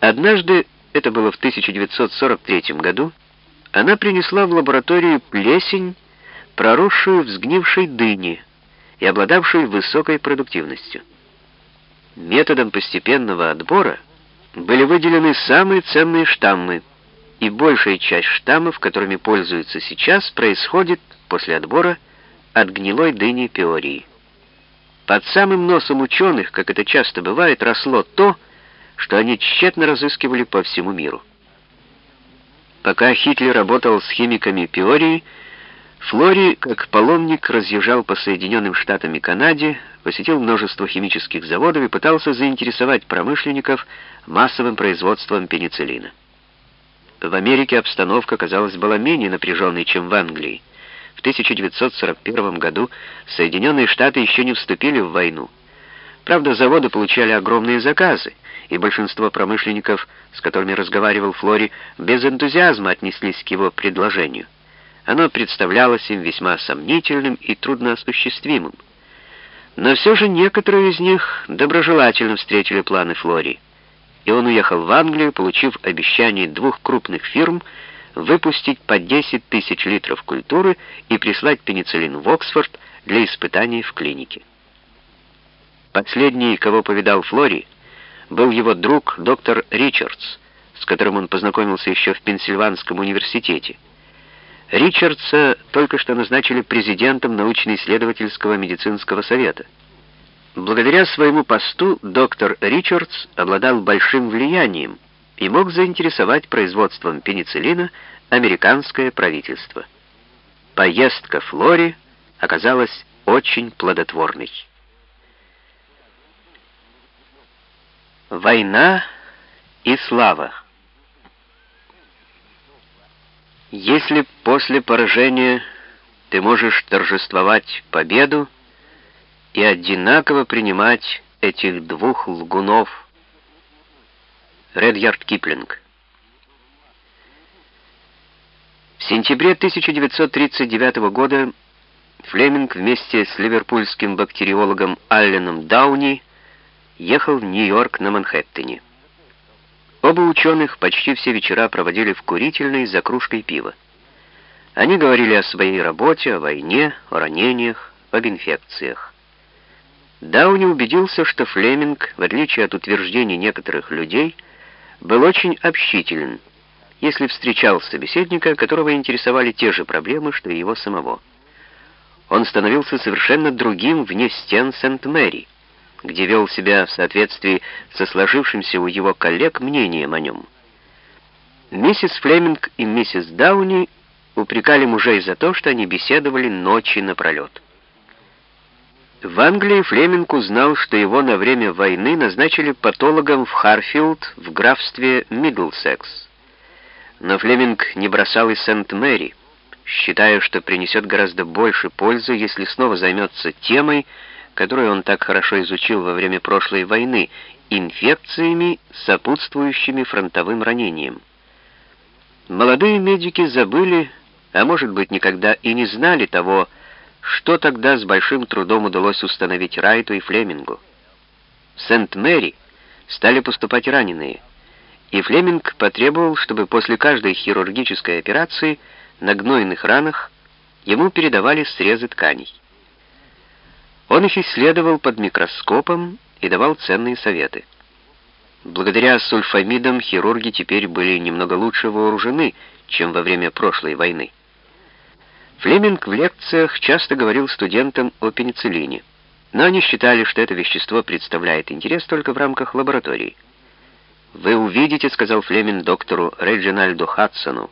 Однажды, это было в 1943 году, она принесла в лабораторию плесень, проросшую в сгнившей дыне и обладавшую высокой продуктивностью. Методом постепенного отбора были выделены самые ценные штаммы, и большая часть штаммов, которыми пользуются сейчас, происходит после отбора от гнилой дыни пиории. Под самым носом ученых, как это часто бывает, росло то, что они тщетно разыскивали по всему миру. Пока Хитлер работал с химиками Пиории, Флори, как паломник, разъезжал по Соединенным Штатам и Канаде, посетил множество химических заводов и пытался заинтересовать промышленников массовым производством пенициллина. В Америке обстановка, казалось, была менее напряженной, чем в Англии. В 1941 году Соединенные Штаты еще не вступили в войну. Правда, заводы получали огромные заказы, и большинство промышленников, с которыми разговаривал Флори, без энтузиазма отнеслись к его предложению. Оно представлялось им весьма сомнительным и трудноосуществимым. Но все же некоторые из них доброжелательно встретили планы Флори, и он уехал в Англию, получив обещание двух крупных фирм выпустить по 10 тысяч литров культуры и прислать пенициллин в Оксфорд для испытаний в клинике. Последний, кого повидал Флори, был его друг доктор Ричардс, с которым он познакомился еще в Пенсильванском университете. Ричардса только что назначили президентом научно-исследовательского медицинского совета. Благодаря своему посту доктор Ричардс обладал большим влиянием и мог заинтересовать производством пенициллина американское правительство. Поездка Флори оказалась очень плодотворной. Война и слава. Если после поражения ты можешь торжествовать победу и одинаково принимать этих двух лгунов, Редьярд Киплинг. В сентябре 1939 года Флеминг вместе с ливерпульским бактериологом Алленом Дауни ехал в Нью-Йорк на Манхэттене. Оба ученых почти все вечера проводили в курительной за кружкой пива. Они говорили о своей работе, о войне, о ранениях, об инфекциях. Дауни убедился, что Флеминг, в отличие от утверждений некоторых людей, был очень общителен, если встречал собеседника, которого интересовали те же проблемы, что и его самого. Он становился совершенно другим вне стен Сент-Мэри где вел себя в соответствии со сложившимся у его коллег мнением о нем. Миссис Флеминг и миссис Дауни упрекали мужей за то, что они беседовали ночи напролет. В Англии Флеминг узнал, что его на время войны назначили патологом в Харфилд в графстве Миддлсекс. Но Флеминг не бросал и Сент-Мэри, считая, что принесет гораздо больше пользы, если снова займется темой, которую он так хорошо изучил во время прошлой войны, инфекциями, сопутствующими фронтовым ранениям. Молодые медики забыли, а может быть никогда и не знали того, что тогда с большим трудом удалось установить Райту и Флемингу. В Сент-Мэри стали поступать раненые, и Флеминг потребовал, чтобы после каждой хирургической операции на гнойных ранах ему передавали срезы тканей. Он их исследовал под микроскопом и давал ценные советы. Благодаря сульфамидам хирурги теперь были немного лучше вооружены, чем во время прошлой войны. Флеминг в лекциях часто говорил студентам о пенициллине, но они считали, что это вещество представляет интерес только в рамках лаборатории. «Вы увидите», — сказал Флеминг доктору Реджинальду Хадсону,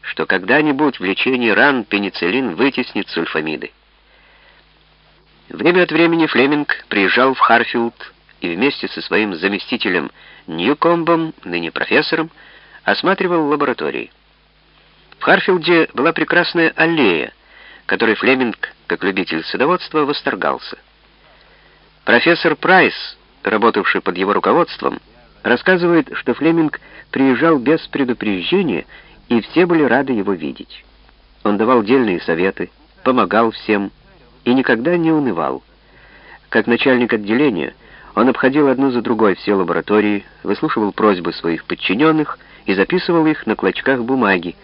что когда-нибудь в лечении ран пенициллин вытеснит сульфамиды. Время от времени Флеминг приезжал в Харфилд и вместе со своим заместителем Ньюкомбом, ныне профессором, осматривал лаборатории. В Харфилде была прекрасная аллея, которой Флеминг, как любитель садоводства, восторгался. Профессор Прайс, работавший под его руководством, рассказывает, что Флеминг приезжал без предупреждения, и все были рады его видеть. Он давал дельные советы, помогал всем, и никогда не унывал. Как начальник отделения, Он обходил одну за другой все лаборатории, выслушивал просьбы своих подчиненных и записывал их на клочках бумаги,